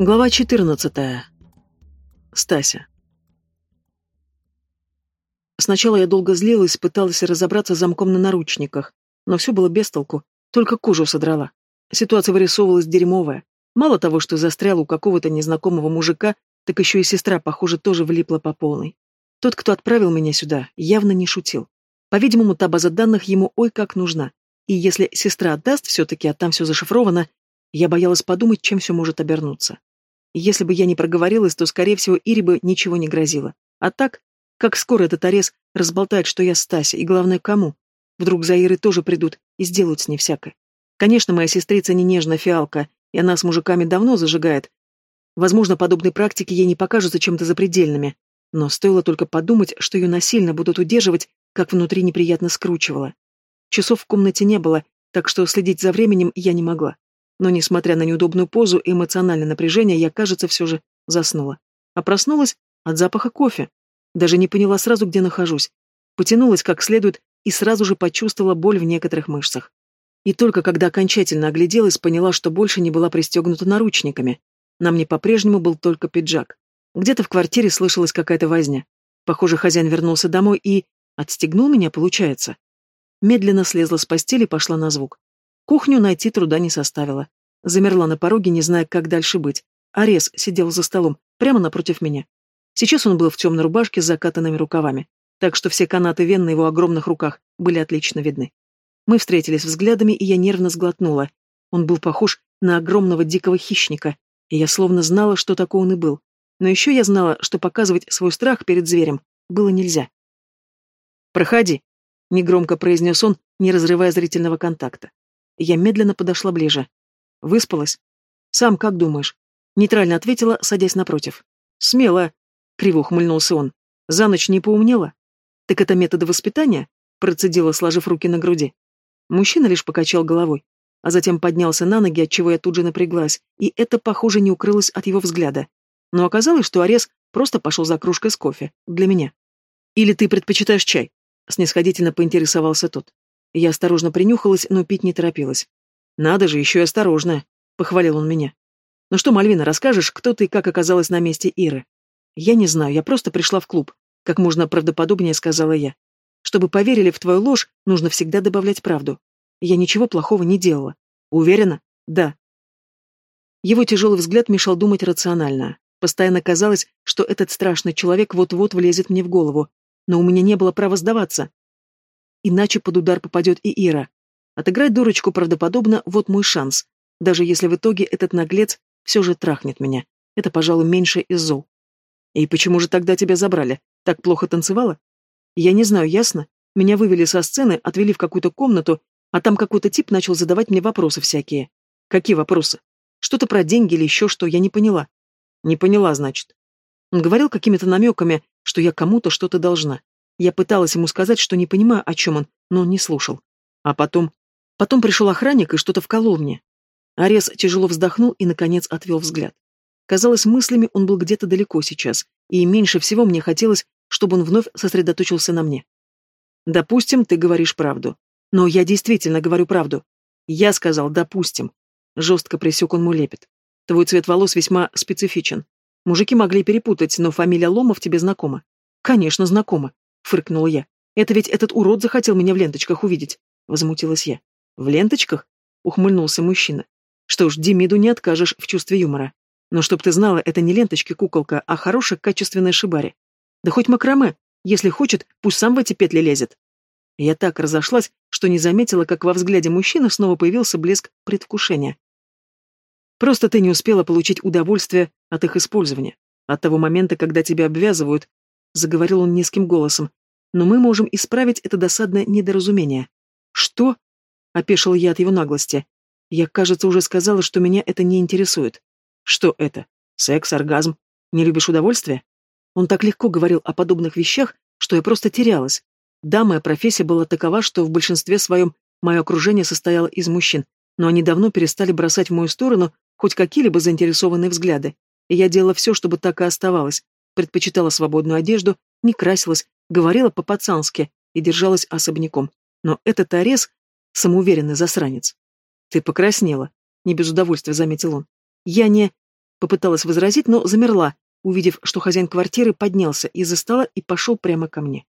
Глава 14. Стася. Сначала я долго злилась, пыталась разобраться с замком на наручниках, но все было без толку, только кожу содрала. Ситуация вырисовывалась дерьмовая. Мало того, что застряла у какого-то незнакомого мужика, так еще и сестра, похоже, тоже влипла по полной. Тот, кто отправил меня сюда, явно не шутил. По-видимому, та база данных ему ой как нужна. И если сестра отдаст все-таки, а там все зашифровано, я боялась подумать, чем все может обернуться. Если бы я не проговорилась, то, скорее всего, Ире бы ничего не грозило. А так, как скоро этот Арес разболтает, что я Стася, и главное, кому? Вдруг за Ирой тоже придут и сделают с ней всякое. Конечно, моя сестрица не нежная фиалка, и она с мужиками давно зажигает. Возможно, подобные практики ей не покажутся чем-то запредельными. Но стоило только подумать, что ее насильно будут удерживать, как внутри неприятно скручивало. Часов в комнате не было, так что следить за временем я не могла. Но, несмотря на неудобную позу и эмоциональное напряжение, я, кажется, все же заснула. А проснулась от запаха кофе. Даже не поняла сразу, где нахожусь. Потянулась как следует и сразу же почувствовала боль в некоторых мышцах. И только когда окончательно огляделась, поняла, что больше не была пристегнута наручниками. На мне по-прежнему был только пиджак. Где-то в квартире слышалась какая-то возня. Похоже, хозяин вернулся домой и... Отстегнул меня, получается. Медленно слезла с постели и пошла на звук. Кухню найти труда не составило. Замерла на пороге, не зная, как дальше быть. Арес сидел за столом, прямо напротив меня. Сейчас он был в темной рубашке с закатанными рукавами, так что все канаты вен на его огромных руках были отлично видны. Мы встретились взглядами, и я нервно сглотнула. Он был похож на огромного дикого хищника, и я словно знала, что такой он и был. Но еще я знала, что показывать свой страх перед зверем было нельзя. «Проходи», — негромко произнес он, не разрывая зрительного контакта. Я медленно подошла ближе. Выспалась? Сам как думаешь? Нейтрально ответила, садясь напротив. Смело. Криво ухмыльнулся он. За ночь не поумнела? Так это методы воспитания? Процедила, сложив руки на груди. Мужчина лишь покачал головой, а затем поднялся на ноги, отчего я тут же напряглась, и это, похоже, не укрылось от его взгляда. Но оказалось, что Арес просто пошел за кружкой с кофе. Для меня. «Или ты предпочитаешь чай?» Снисходительно поинтересовался тот. Я осторожно принюхалась, но пить не торопилась. «Надо же, еще и осторожно», — похвалил он меня. «Ну что, Мальвина, расскажешь, кто ты и как оказалась на месте Иры?» «Я не знаю, я просто пришла в клуб», — как можно правдоподобнее сказала я. «Чтобы поверили в твою ложь, нужно всегда добавлять правду. Я ничего плохого не делала. Уверена? Да». Его тяжелый взгляд мешал думать рационально. Постоянно казалось, что этот страшный человек вот-вот влезет мне в голову, но у меня не было права сдаваться. Иначе под удар попадет и Ира. Отыграть дурочку правдоподобно – вот мой шанс. Даже если в итоге этот наглец все же трахнет меня. Это, пожалуй, меньше из зол. И почему же тогда тебя забрали? Так плохо танцевала? Я не знаю, ясно? Меня вывели со сцены, отвели в какую-то комнату, а там какой-то тип начал задавать мне вопросы всякие. Какие вопросы? Что-то про деньги или еще что, я не поняла. Не поняла, значит. Он говорил какими-то намеками, что я кому-то что-то должна. Я пыталась ему сказать, что не понимаю, о чем он, но он не слушал. А потом... Потом пришел охранник и что-то вколол мне. Арес тяжело вздохнул и, наконец, отвел взгляд. Казалось, мыслями он был где-то далеко сейчас, и меньше всего мне хотелось, чтобы он вновь сосредоточился на мне. «Допустим, ты говоришь правду. Но я действительно говорю правду. Я сказал «допустим». Жестко пресек он мой лепет. Твой цвет волос весьма специфичен. Мужики могли перепутать, но фамилия Ломов тебе знакома. Конечно, знакома фыркнула я. «Это ведь этот урод захотел меня в ленточках увидеть», — возмутилась я. «В ленточках?» — ухмыльнулся мужчина. «Что ж, Демиду не откажешь в чувстве юмора. Но чтоб ты знала, это не ленточки куколка, а хорошая качественная шибари. Да хоть макраме, если хочет, пусть сам в эти петли лезет». Я так разошлась, что не заметила, как во взгляде мужчины снова появился блеск предвкушения. Просто ты не успела получить удовольствие от их использования. От того момента, когда тебя обвязывают, заговорил он низким голосом, но мы можем исправить это досадное недоразумение. Что? Опешил я от его наглости. Я, кажется, уже сказала, что меня это не интересует. Что это? Секс, оргазм? Не любишь удовольствия? Он так легко говорил о подобных вещах, что я просто терялась. Да, моя профессия была такова, что в большинстве своем мое окружение состояло из мужчин, но они давно перестали бросать в мою сторону хоть какие-либо заинтересованные взгляды, и я делала все, чтобы так и оставалось, предпочитала свободную одежду, не красилась, говорила по-пацански и держалась особняком. Но этот Арес — самоуверенный засранец. «Ты покраснела», — не без удовольствия заметил он. «Я не...» Попыталась возразить, но замерла, увидев, что хозяин квартиры поднялся из-за стола и пошел прямо ко мне.